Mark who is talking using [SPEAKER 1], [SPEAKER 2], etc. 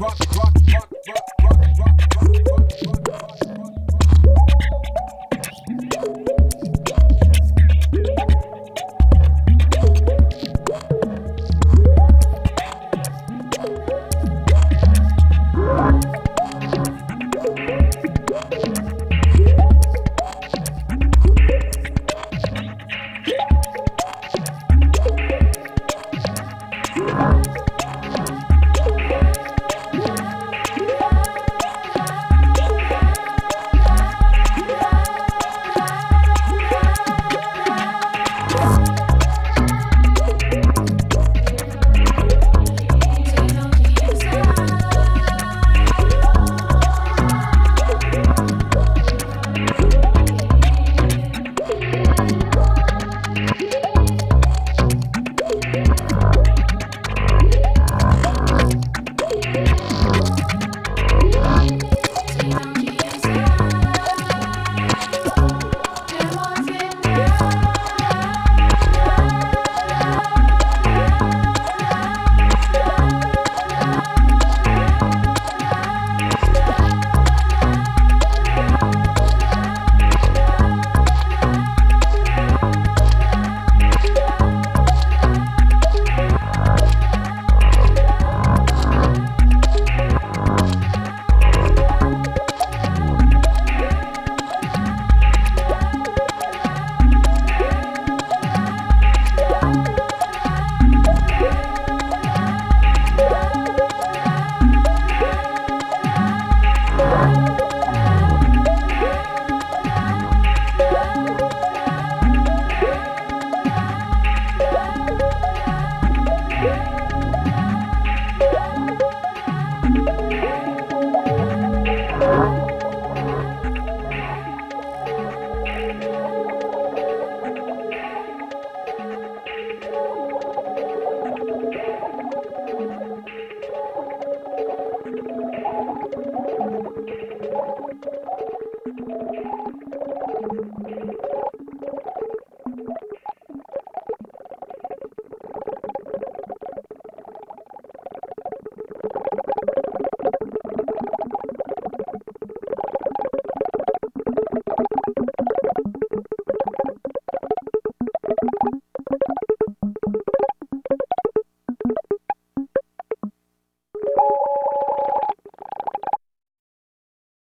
[SPEAKER 1] rock, rock.